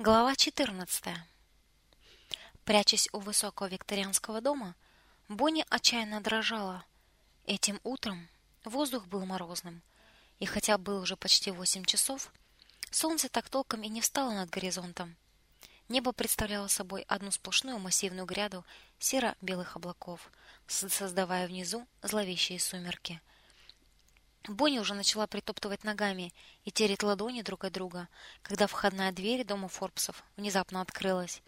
Глава 14. Прячась у высокого викторианского дома, Бонни отчаянно дрожала. Этим утром воздух был морозным, и хотя было уже почти восемь часов, солнце так толком и не встало над горизонтом. Небо представляло собой одну сплошную массивную гряду серо-белых облаков, создавая внизу зловещие сумерки. Бонни уже начала притоптывать ногами и тереть ладони друг от друга, когда входная дверь дома Форбсов внезапно открылась.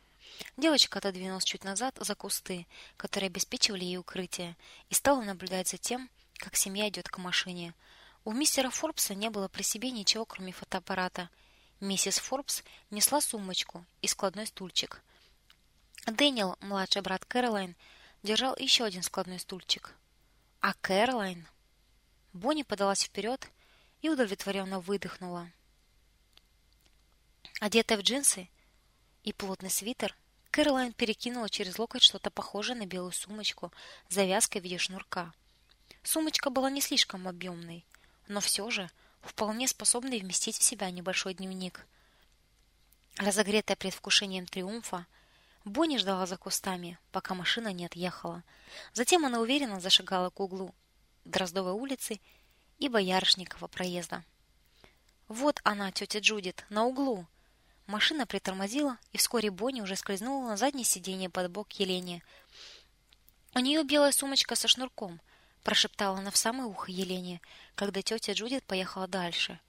Девочка отодвинулась чуть назад за кусты, которые обеспечивали ей укрытие, и стала наблюдать за тем, как семья идет к машине. У мистера Форбса не было при себе ничего, кроме фотоаппарата. Миссис Форбс несла сумочку и складной стульчик. Дэниел, младший брат Кэролайн, держал еще один складной стульчик. А Кэролайн Бонни подалась вперед и удовлетворенно выдохнула. Одетая в джинсы и плотный свитер, Кэролайн перекинула через локоть что-то похожее на белую сумочку с завязкой в виде шнурка. Сумочка была не слишком объемной, но все же вполне способной вместить в себя небольшой дневник. Разогретая предвкушением триумфа, Бонни ждала за кустами, пока машина не отъехала. Затем она уверенно зашагала к углу Дроздовой улицы и Боярышникова проезда. Вот она, тетя Джудит, на углу. Машина притормозила, и вскоре Бонни уже скользнула на заднее сиденье под бок Елене. У нее белая сумочка со шнурком, прошептала она в самое ухо Елене, когда тетя Джудит поехала дальше.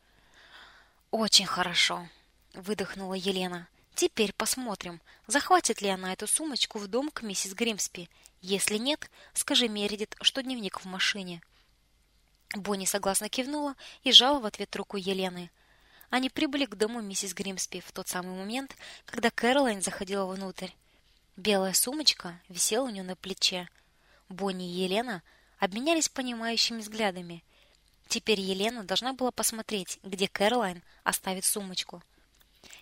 Очень хорошо, выдохнула Елена. Теперь посмотрим, захватит ли она эту сумочку в дом к миссис Гримспи. Если нет, скажи Мередит, что дневник в машине. Бонни согласно кивнула и жала в ответ руку Елены. Они прибыли к дому миссис Гримспи в тот самый момент, когда Кэролайн заходила внутрь. Белая сумочка висела у нее на плече. Бонни и Елена обменялись понимающими взглядами. Теперь Елена должна была посмотреть, где Кэролайн оставит сумочку.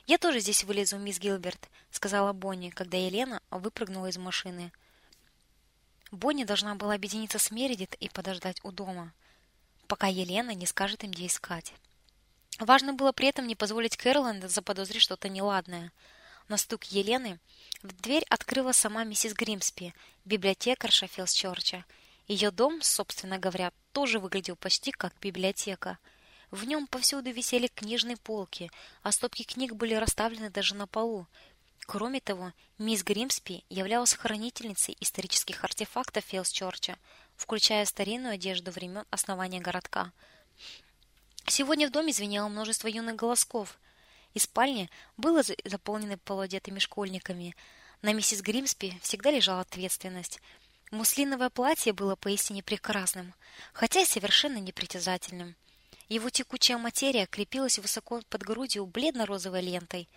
Я тоже здесь вылезу, мисс Гилберт, сказала Бонни, когда Елена выпрыгнула из машины. Бонни должна была объединиться с Мередит и подождать у дома, пока Елена не скажет им, где искать. Важно было при этом не позволить Кэролайн заподозрить что-то неладное. На стук Елены в дверь открыла сама миссис Гримспи, библиотекарша Филсчорча. Ее дом, собственно говоря, тоже выглядел почти как библиотека. В нем повсюду висели книжные полки, а стопки книг были расставлены даже на полу. Кроме того, мисс Гримспи являлась хранительницей исторических артефактов Филсчорча, включая старинную одежду времен основания городка. Сегодня в доме звенело множество юных голосков. И спальня была заполнена полуодетыми школьниками. На миссис Гримспи всегда лежала ответственность. Муслиновое платье было поистине прекрасным, хотя и совершенно непритязательным. Его текучая материя крепилась высоко под грудью бледно-розовой лентой.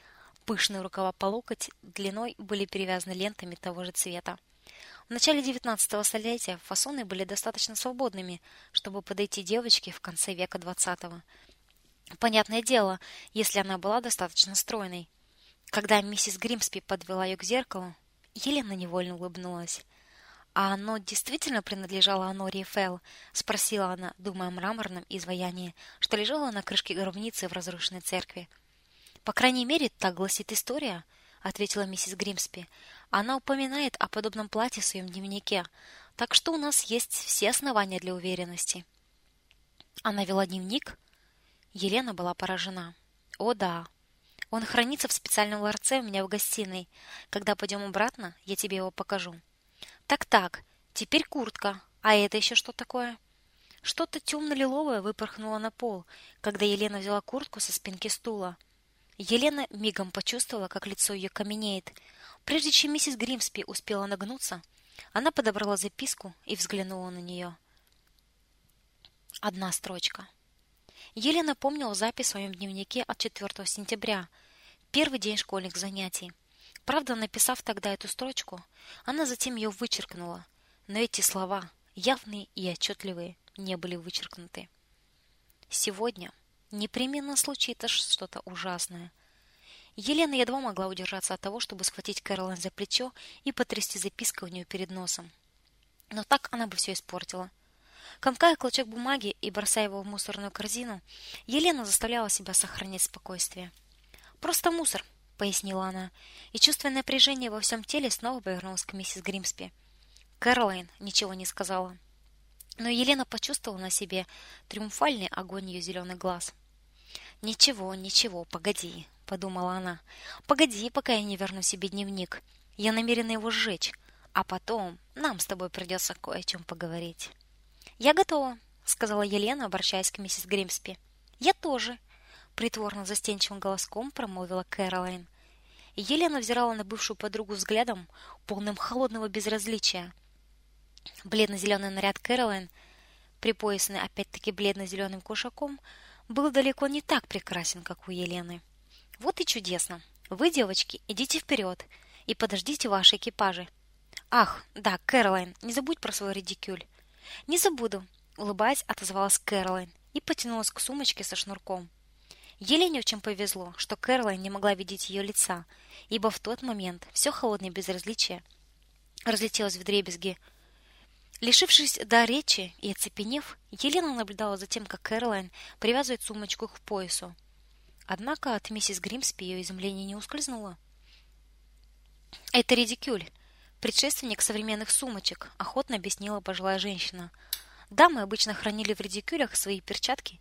Пышные рукава по локоть длиной были перевязаны лентами того же цвета. В начале XIX столетия фасоны были достаточно свободными, чтобы подойти девочке в конце века XX. Понятное дело, если она была достаточно стройной. Когда миссис Гримспи подвела ее к зеркалу, Елена невольно улыбнулась. А оно действительно принадлежало Анории Фелл, спросила она, думая о мраморном изваянии, что лежало на крышке гробницы в разрушенной церкви. По крайней мере, так гласит история, ответила миссис Гримспи. Она упоминает о подобном платье в своем дневнике, так что у нас есть все основания для уверенности. Она вела дневник. Елена была поражена. О да. Он хранится в специальном ларце у меня в гостиной. Когда пойдем обратно, я тебе его покажу. Так-так, теперь куртка. А это еще что такое? Что-то темно-лиловое выпорхнуло на пол, когда Елена взяла куртку со спинки стула. Елена мигом почувствовала, как лицо ее каменеет. Прежде чем миссис Гримспи успела нагнуться, она подобрала записку и взглянула на нее. Одна строчка. Елена помнила запись в своем дневнике от 4 сентября, первый день школьных занятий. Правда, написав тогда эту строчку, она затем ее вычеркнула, но эти слова, явные и отчетливые, не были вычеркнуты. Сегодня непременно случится что-то ужасное. Елена едва могла удержаться от того, чтобы схватить Кэролайн за плечо и потрясти запиской у нее перед носом. Но так она бы все испортила. Комкая клочок бумаги и бросая его в мусорную корзину, Елена заставляла себя сохранять спокойствие. Просто мусор, пояснила она, и чувствуя напряжение во всем теле, снова повернулась к миссис Гримспи. Кэролайн ничего не сказала. Но Елена почувствовала на себе триумфальный огонь ее зеленых глаз. «Ничего, ничего, погоди», — подумала она. «Погоди, пока я не верну себе дневник. Я намерена его сжечь, а потом нам с тобой придется кое о чем поговорить». «Я готова», — сказала Елена, обращаясь к миссис Гримспи. «Я тоже», — притворно застенчивым голоском промолвила Кэролайн. Елена взирала на бывшую подругу взглядом, полным холодного безразличия. Бледно-зеленый наряд Кэролайн, припоясанный опять-таки бледно-зеленым кушаком, был далеко не так прекрасен, как у Елены. Вот и чудесно. Вы, девочки, идите вперед и подождите ваши экипажи. Ах, да, Кэролайн, не забудь про свой редикюль. Не забуду, улыбаясь, отозвалась Кэролайн и потянулась к сумочке со шнурком. Елене очень повезло, что Кэролайн не могла видеть ее лица, ибо в тот момент все холодное безразличие разлетелось в дребезги. Лишившись до речи и оцепенев, Елена наблюдала за тем, как Кэролайн привязывает сумочку к поясу. Однако от миссис Гримспи ее изумление не ускользнуло. «Это редикюль, предшественник современных сумочек», — охотно объяснила пожилая женщина. «Дамы обычно хранили в редикюлях свои перчатки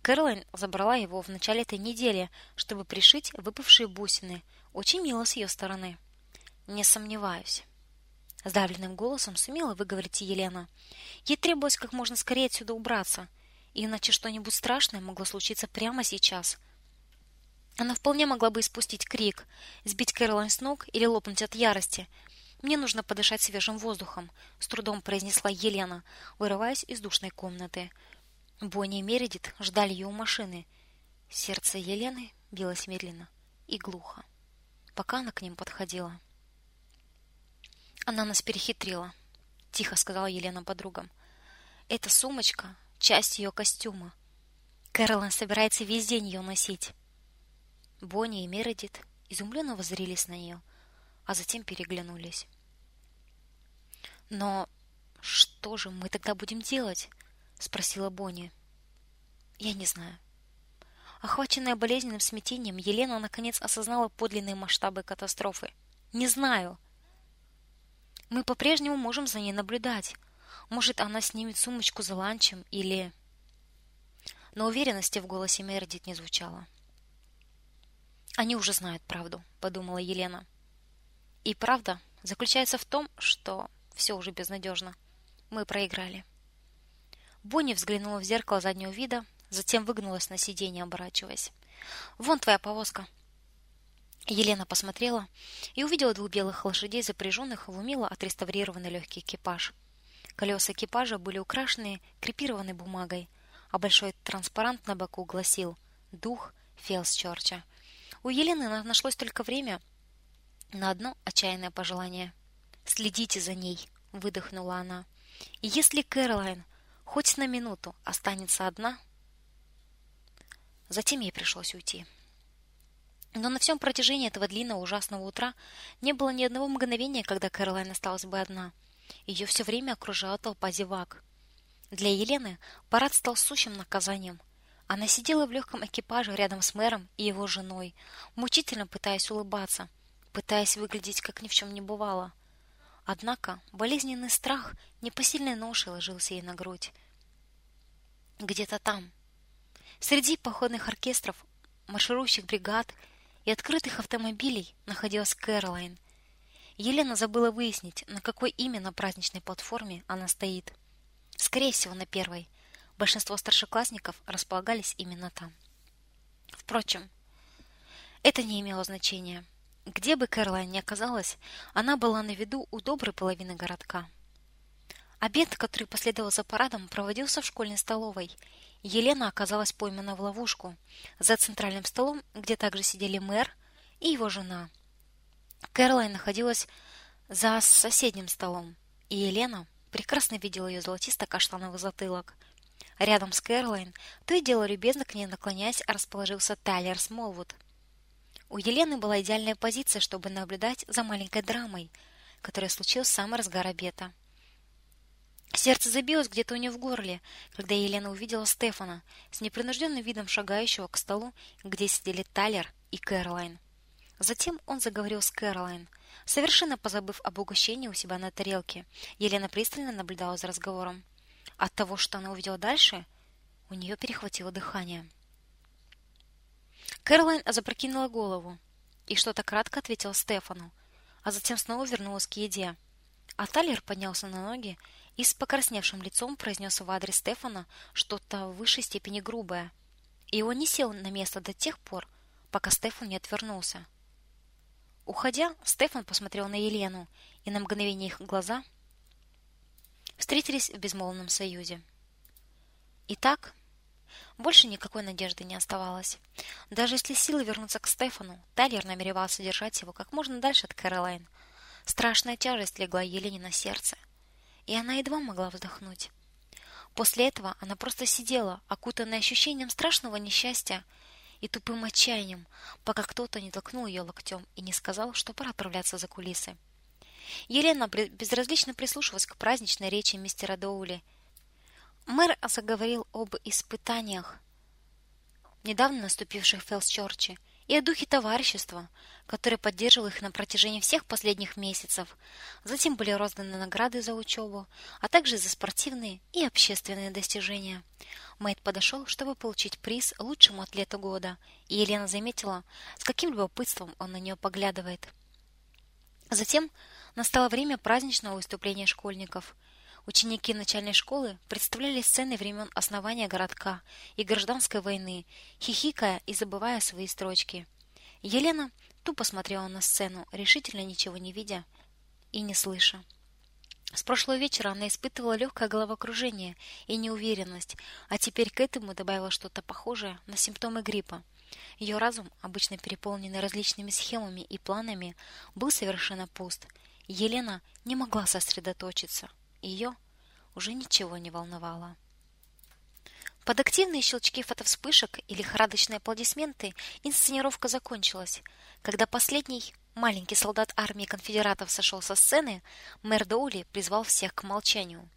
Кэролайн забрала его в начале этой недели, чтобы пришить выпавшие бусины. Очень мило с ее стороны. Не сомневаюсь. Сдавленным голосом сумела выговорить Елена. Ей требовалось как можно скорее отсюда убраться, иначе что-нибудь страшное могло случиться прямо сейчас. Она вполне могла бы испустить крик, сбить Кэролайн с ног или лопнуть от ярости. Мне нужно подышать свежим воздухом, с трудом произнесла Елена, вырываясь из душной комнаты. Бонни и Мередит ждали ее у машины. Сердце Елены билось медленно и глухо, пока она к ним подходила. Она нас перехитрила, тихо сказала Елена подругам. Эта сумочка часть ее костюма. Кэролайн собирается весь день ее носить. Бонни и Мередит изумленно воззрились на нее, а затем переглянулись. Но что же мы тогда будем делать? спросила Бонни. Я не знаю. Охваченная болезненным смятением, Елена наконец осознала подлинные масштабы катастрофы. Не знаю. Мы по-прежнему можем за ней наблюдать. Может, она снимет сумочку за ланчем или Но уверенности в голосе Мередит не звучало. Они уже знают правду, подумала Елена. И правда заключается в том, что все уже безнадежно. Мы проиграли. Бонни взглянула в зеркало заднего вида, затем выгнулась на сиденье, оборачиваясь. Вон твоя повозка. Елена посмотрела и увидела двух белых лошадей, запряженных в умело отреставрированный легкий экипаж. Колеса экипажа были украшены крепированной бумагой, а большой транспарант на боку гласил: "Дух Фелсчорча". У Елены нашлось только время на одно отчаянное пожелание. "Следите за ней", выдохнула она. "И если Кэролайн хоть на минуту останется одна. Затем ей пришлось уйти. Но на всем протяжении этого длинного ужасного утра не было ни одного мгновения, когда Кэролайн осталась бы одна. Ее все время окружала толпа зевак. Для Елены парад стал сущим наказанием. Она сидела в легком экипаже рядом с мэром и его женой, мучительно пытаясь улыбаться, пытаясь выглядеть как ни в чем не бывало. Однако болезненный страх непосильной ношей ложился ей на грудь. Где-то там, среди походных оркестров, марширующих бригад и открытых автомобилей, находилась Кэролайн. Елена забыла выяснить, на какой именно праздничной платформе она стоит. Скорее всего, на первой. Большинство старшеклассников располагались именно там. Впрочем, это не имело значения. Где бы Кэролайн ни оказалась, она была на виду у доброй половины городка. Обед, который последовал за парадом, проводился в школьной столовой. Елена оказалась поймана в ловушку за центральным столом, где также сидели мэр и его жена. Кэролайн находилась за соседним столом, и Елена прекрасно видела ее золотисто-каштановый затылок. Рядом с Кэролайн, то и дело любезно к ней наклоняясь, расположился Тайлер Смолвуд – у Елены была идеальная позиция, чтобы наблюдать за маленькой драмой, которая случилась в самый разгар обеда. Сердце забилось где-то у нее в горле, когда Елена увидела Стефана с непринужденным видом шагающего к столу, где сидели Тайлер и Кэролайн. Затем он заговорил с Кэролайн, совершенно позабыв об угощении у себя на тарелке. Елена пристально наблюдала за разговором. От того, что она увидела дальше, у нее перехватило дыхание. Кэролайн запрокинула голову и что-то кратко ответила Стефану, а затем снова вернулась к еде. А Талер поднялся на ноги и с покрасневшим лицом произнес в адрес Стефана что-то в высшей степени грубое. И он не сел на место до тех пор, пока Стефан не отвернулся. Уходя, Стефан посмотрел на Елену, и на мгновение их глаза встретились в безмолвном союзе. Итак, больше никакой надежды не оставалось. Даже если силы вернуться к Стефану, Тайлер намеревался держать его как можно дальше от Кэролайн. Страшная тяжесть легла Елене на сердце, и она едва могла вздохнуть. После этого она просто сидела, окутанная ощущением страшного несчастья, и тупым отчаянием, пока кто-то не толкнул ее локтем и не сказал, что пора отправляться за кулисы. Елена безразлично прислушивалась к праздничной речи мистера Доули. Мэр заговорил об испытаниях, недавно наступивших в Фелсчорче, и о духе товарищества, который поддерживал их на протяжении всех последних месяцев. Затем были розданы награды за учебу, а также за спортивные и общественные достижения. Мэйд подошел, чтобы получить приз лучшему атлету года, и Елена заметила, с каким любопытством он на нее поглядывает. Затем настало время праздничного выступления школьников – Ученики начальной школы представляли сцены времен основания городка и гражданской войны, хихикая и забывая свои строчки. Елена тупо смотрела на сцену, решительно ничего не видя и не слыша. С прошлого вечера она испытывала легкое головокружение и неуверенность, а теперь к этому добавила что-то похожее на симптомы гриппа. Ее разум, обычно переполненный различными схемами и планами, был совершенно пуст. Елена не могла сосредоточиться. Ее уже ничего не волновало. Под активные щелчки фотовспышек и лихорадочные аплодисменты инсценировка закончилась. Когда последний маленький солдат армии конфедератов сошел со сцены, мэр Доули призвал всех к молчанию.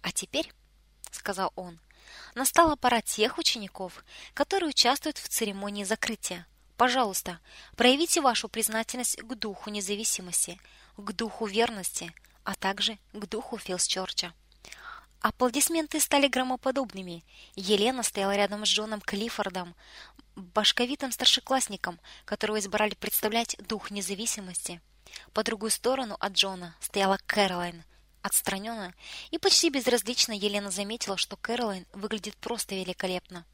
«А теперь», — сказал он, — «настала пора тех учеников, которые участвуют в церемонии закрытия. Пожалуйста, проявите вашу признательность к духу независимости, к духу верности, а также к духу Филсчорча. Аплодисменты стали громоподобными. Елена стояла рядом с Джоном Клиффордом, башковитым старшеклассником, которого избрали представлять дух независимости. По другую сторону от Джона стояла Кэролайн. Отстраненно и почти безразлично Елена заметила, что Кэролайн выглядит просто великолепно.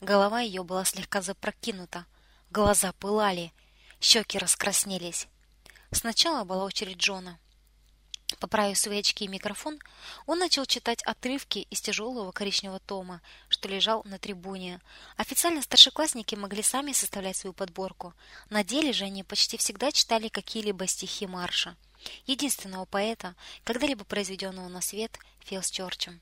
Голова ее была слегка запрокинута, глаза пылали, щеки раскраснелись. Сначала была очередь Джона. Поправив свои очки и микрофон, он начал читать отрывки из тяжелого коричневого тома, что лежал на трибуне. Официально старшеклассники могли сами составлять свою подборку. На деле же они почти всегда читали какие-либо стихи марша. Единственного поэта, когда-либо произведенного на свет, Филсчорчем.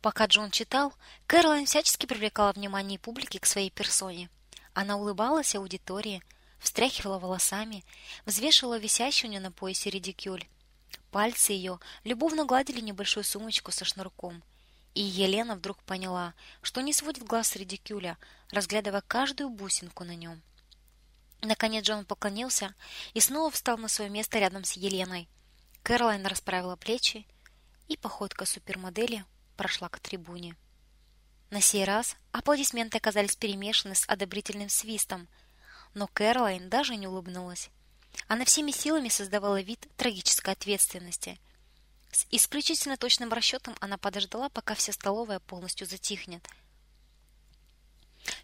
Пока Джон читал, Кэролайн всячески привлекала внимание публики к своей персоне. Она улыбалась аудитории, встряхивала волосами, взвешивала висящий у нее на поясе редикюль. Пальцы ее любовно гладили небольшую сумочку со шнурком. И Елена вдруг поняла, что не сводит глаз с редикюля, разглядывая каждую бусинку на нем. Наконец Джон поклонился и снова встал на свое место рядом с Еленой. Кэролайн расправила плечи, и походка супермодели прошла к трибуне. На сей раз аплодисменты оказались перемешаны с одобрительным свистом, но Кэролайн даже не улыбнулась. Она всеми силами создавала вид трагической ответственности. С исключительно точным расчетом она подождала, пока вся столовая полностью затихнет.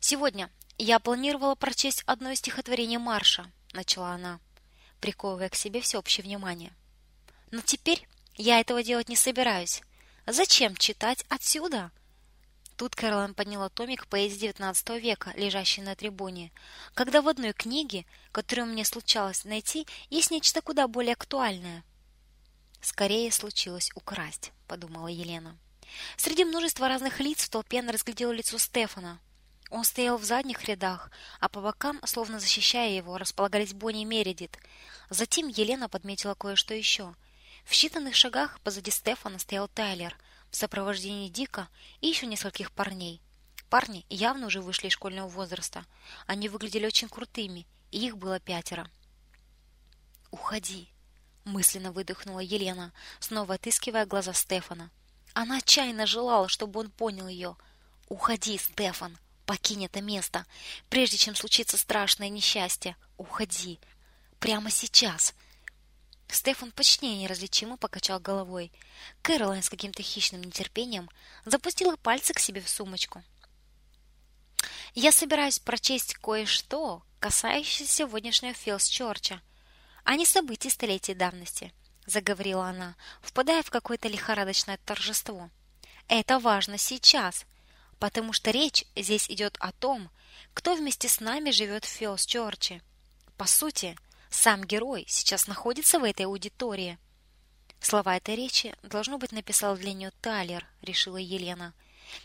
Сегодня я планировала прочесть одно из стихотворений Марша, начала она, приковывая к себе всеобщее внимание. Но теперь я этого делать не собираюсь. Зачем читать отсюда? Тут Кэролайн подняла томик поэзии XIX века, лежащий на трибуне. Когда в одной книге, которую мне случалось найти, есть нечто куда более актуальное. Скорее случилось украсть, подумала Елена. Среди множества разных лиц в толпе она разглядела лицо Стефана. Он стоял в задних рядах, а по бокам, словно защищая его, располагались Бонни и Мередит. Затем Елена подметила кое-что еще. В считанных шагах позади Стефана стоял Тайлер – в сопровождении Дика и еще нескольких парней. Парни явно уже вышли из школьного возраста. Они выглядели очень крутыми, и их было пятеро. Уходи, мысленно выдохнула Елена, снова отыскивая глаза Стефана. Она отчаянно желала, чтобы он понял ее. Уходи, Стефан, покинь это место, прежде чем случится страшное несчастье. Уходи. Прямо сейчас. Стефан почти неразличимо покачал головой. Кэролайн с каким-то хищным нетерпением запустила пальцы к себе в сумочку. Я собираюсь прочесть кое-что, касающееся сегодняшнего Филс-Чорча, а не событий столетий давности, заговорила она, впадая в какое-то лихорадочное торжество. Это важно сейчас, потому что речь здесь идет о том, кто вместе с нами живет в Филс-Чорче. По сути, сам герой сейчас находится в этой аудитории. Слова этой речи, должно быть, написал для нее Талер, решила Елена.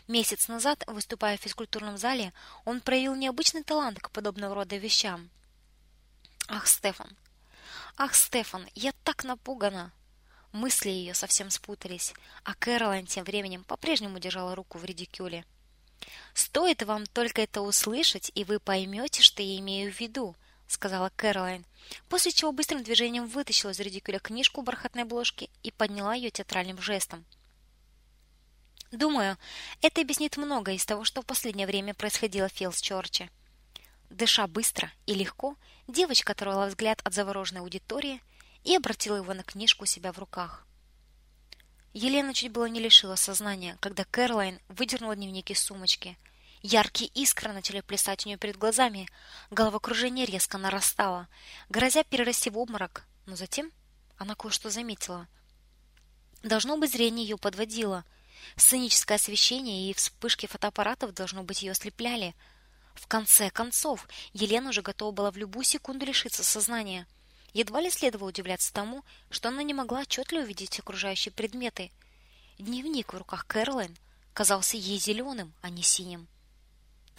Месяц назад, выступая в физкультурном зале, он проявил необычный талант к подобного рода вещам. Ах, Стефан. Ах, Стефан, я так напугана. Мысли ее совсем спутались, а Кэролайн тем временем по-прежнему держала руку в редикюле. Стоит вам только это услышать, и вы поймете, что я имею в виду, сказала Кэролайн, после чего быстрым движением вытащила из редикюля книжку бархатной обложки и подняла ее театральным жестом. Думаю, это объяснит многое из того, что в последнее время происходило в Филс-Чорче. Дыша быстро и легко, девочка оторвала взгляд от завороженной аудитории и обратила его на книжку у себя в руках. Елена чуть было не лишила сознания, когда Кэролайн выдернула дневник из сумочки – Яркие искры начали плясать у нее перед глазами, головокружение резко нарастало, грозя перерасти в обморок, но затем она кое-что заметила. Должно быть, зрение ее подводило. Сценическое освещение и вспышки фотоаппаратов, должно быть, ее ослепляли. В конце концов, Елена уже готова была в любую секунду лишиться сознания. Едва ли следовало удивляться тому, что она не могла отчетливо увидеть окружающие предметы. Дневник в руках Кэролайн казался ей зеленым, а не синим.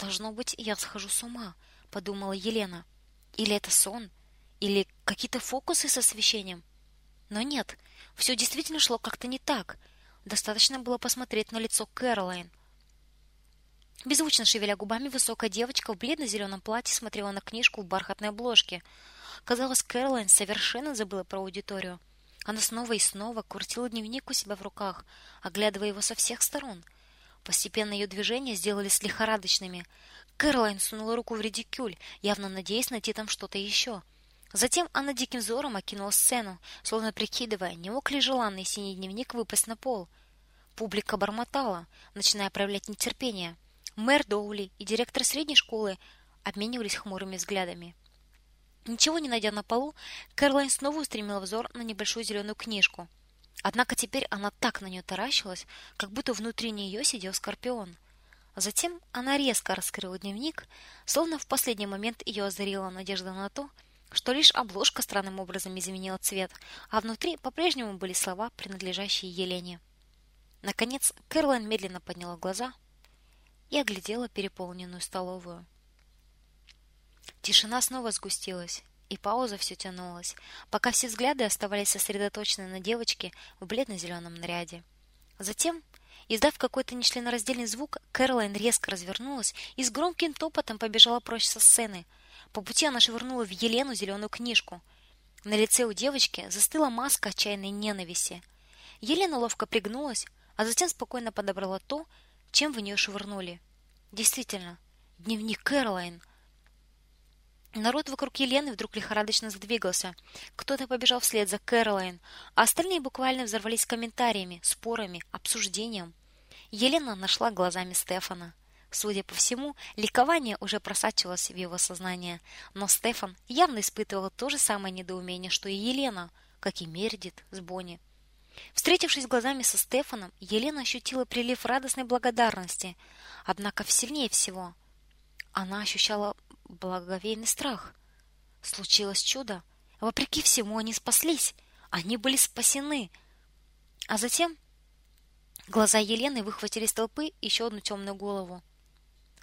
Должно быть, я схожу с ума, подумала Елена. Или это сон, или какие-то фокусы с освещением. Но нет, все действительно шло как-то не так. Достаточно было посмотреть на лицо Кэролайн. Беззвучно шевеля губами, высокая девочка в бледно-зеленом платье смотрела на книжку в бархатной обложке. Казалось, Кэролайн совершенно забыла про аудиторию. Она снова и снова крутила дневник у себя в руках, оглядывая его со всех сторон — Постепенно ее движения сделались лихорадочными. Кэролайн сунула руку в редикюль, явно надеясь найти там что-то еще. Затем она диким взором окинула сцену, словно прикидывая, не мог ли желанный синий дневник выпасть на пол. Публика бормотала, начиная проявлять нетерпение. Мэр Доули и директор средней школы обменивались хмурыми взглядами. Ничего не найдя на полу, Кэролайн снова устремила взор на небольшую зеленую книжку — Однако теперь она так на нее таращилась, как будто внутри нее сидел скорпион. Затем она резко раскрыла дневник, словно в последний момент ее озарила надежда на то, что лишь обложка странным образом изменила цвет, а внутри по-прежнему были слова, принадлежащие Елене. Наконец, Кэролайн медленно подняла глаза и оглядела переполненную столовую. Тишина снова сгустилась, и пауза все тянулась, пока все взгляды оставались сосредоточены на девочке в бледно-зеленом наряде. Затем, издав какой-то нечленораздельный звук, Кэролайн резко развернулась и с громким топотом побежала прочь со сцены. По пути она швырнула в Елену зеленую книжку. На лице у девочки застыла маска отчаянной ненависти. Елена ловко пригнулась, а затем спокойно подобрала то, чем в нее швырнули. Действительно, дневник Кэролайн — Народ вокруг Елены вдруг лихорадочно задвигался. Кто-то побежал вслед за Кэролайн, а остальные буквально взорвались комментариями, спорами, обсуждением. Елена нашла глазами Стефана. Судя по всему, ликование уже просачивалось в его сознание, но Стефан явно испытывал то же самое недоумение, что и Елена, как и Мердит с Бонни. Встретившись глазами со Стефаном, Елена ощутила прилив радостной благодарности, однако сильнее всего она ощущала благоговейный страх. Случилось чудо. Вопреки всему они спаслись. Они были спасены. А затем глаза Елены выхватили из толпы еще одну темную голову.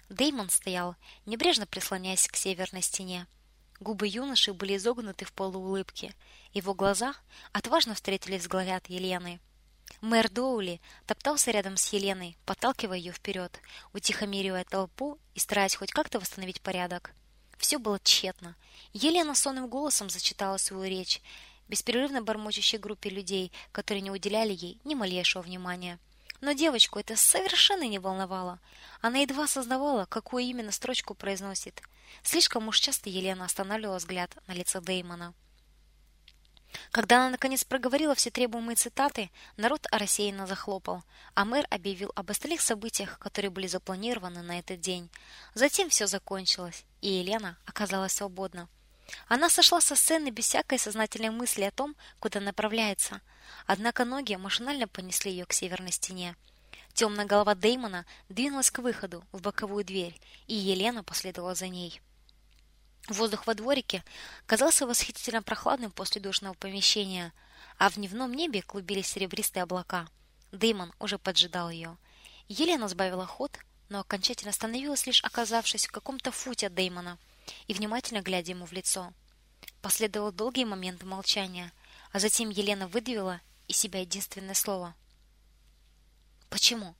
Деймон стоял, небрежно прислоняясь к северной стене. Губы юноши были изогнуты в полуулыбке. Его глаза отважно встретили взгляд Елены. Мэр Доули топтался рядом с Еленой, подталкивая ее вперед, утихомиривая толпу и стараясь хоть как-то восстановить порядок. Все было тщетно. Елена сонным голосом зачитала свою речь, беспрерывно бормочущей группе людей, которые не уделяли ей ни малейшего внимания. Но девочку это совершенно не волновало. Она едва осознавала, какую именно строчку произносит. Слишком уж часто Елена останавливала взгляд на лице Деймона. Когда она наконец проговорила все требуемые цитаты, народ рассеянно захлопал, а мэр объявил об остальных событиях, которые были запланированы на этот день. Затем все закончилось, и Елена оказалась свободна. Она сошла со сцены без всякой сознательной мысли о том, куда направляется. Однако ноги машинально понесли ее к северной стене. Темная голова Деймона двинулась к выходу в боковую дверь, и Елена последовала за ней. Воздух во дворике казался восхитительно прохладным после душного помещения, а в дневном небе клубились серебристые облака. Дэймон уже поджидал ее. Елена сбавила ход, но окончательно остановилась, лишь оказавшись в каком-то футе от Дэймона и внимательно глядя ему в лицо. Последовал долгий момент молчания, а затем Елена выдавила из себя единственное слово. «Почему?»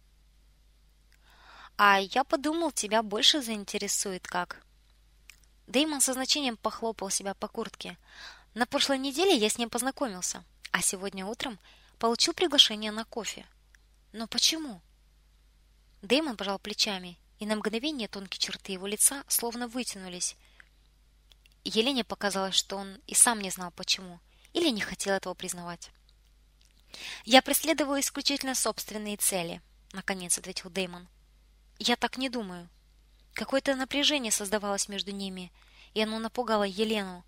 «А я подумал, тебя больше заинтересует как...» Дэймон со значением похлопал себя по куртке. На прошлой неделе я с ним познакомился, а сегодня утром получил приглашение на кофе. Но почему? Дэймон пожал плечами, и на мгновение тонкие черты его лица словно вытянулись. Елене показалось, что он и сам не знал почему, или не хотел этого признавать. Я преследую исключительно собственные цели, наконец ответил Дэймон. Я так не думаю. Какое-то напряжение создавалось между ними, и оно напугало Елену.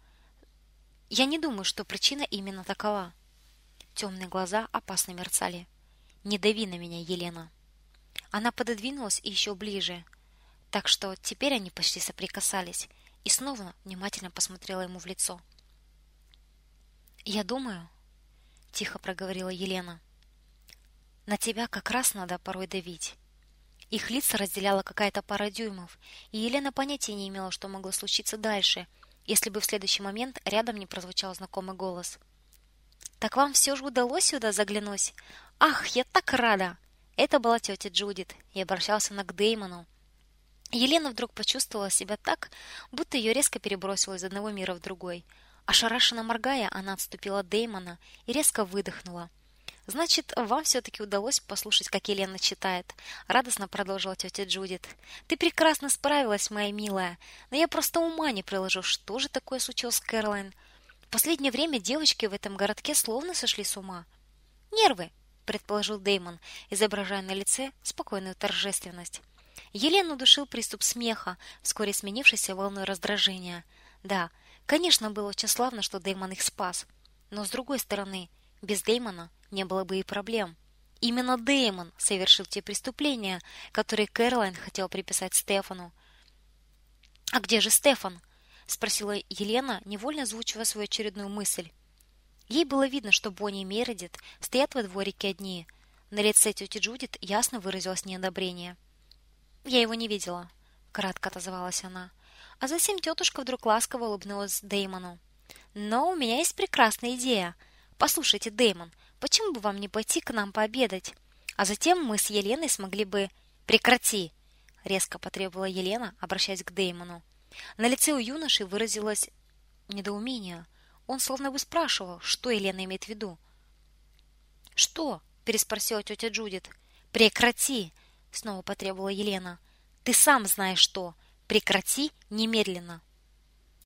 Я не думаю, что причина именно такова. Темные глаза опасно мерцали. Не дави на меня, Елена. Она пододвинулась еще ближе, так что теперь они почти соприкасались, и снова внимательно посмотрела ему в лицо. Я думаю, тихо проговорила Елена. На тебя как раз надо порой давить. Их лица разделяла какая-то пара дюймов, и Елена понятия не имела, что могло случиться дальше, если бы в следующий момент рядом не прозвучал знакомый голос. Так вам все же удалось сюда заглянуть? Ах, я так рада. Это была тетя Джудит, и обращался она к Деймону. Елена вдруг почувствовала себя так, будто ее резко перебросило из одного мира в другой. Ошарашенно моргая, она отступила от Деймона и резко выдохнула. Значит, вам все таки удалось послушать, как Елена читает, радостно продолжила тетя Джудит. Ты прекрасно справилась, моя милая. Но я просто ума не приложу, что же такое случилось с Кэролайн. В последнее время девочки в этом городке словно сошли с ума. Нервы, предположил Дэймон, изображая на лице спокойную торжественность. Елену душил приступ смеха, вскоре сменившийся волной раздражения. Да, конечно, было очень славно, что Дэймон их спас. Но с другой стороны, без Дэймона не было бы и проблем. Именно Дэймон совершил те преступления, которые Кэролайн хотел приписать Стефану. А где же Стефан? спросила Елена, невольно озвучивая свою очередную мысль. Ей было видно, что Бонни и Мередит стоят во дворике одни. На лице тети Джудит ясно выразилось неодобрение. Я его не видела, кратко отозвалась она. А затем тетушка вдруг ласково улыбнулась Дэймону. Но у меня есть прекрасная идея. Послушайте, Дэймон, Почему бы вам не пойти к нам пообедать? А затем мы с Еленой смогли бы Прекрати, резко потребовала Елена, обращаясь к Деймону. На лице у юноши выразилось недоумение. Он словно бы спрашивал, что Елена имеет в виду. Что? переспросила тетя Джудит. Прекрати, снова потребовала Елена. Ты сам знаешь что. Прекрати немедленно.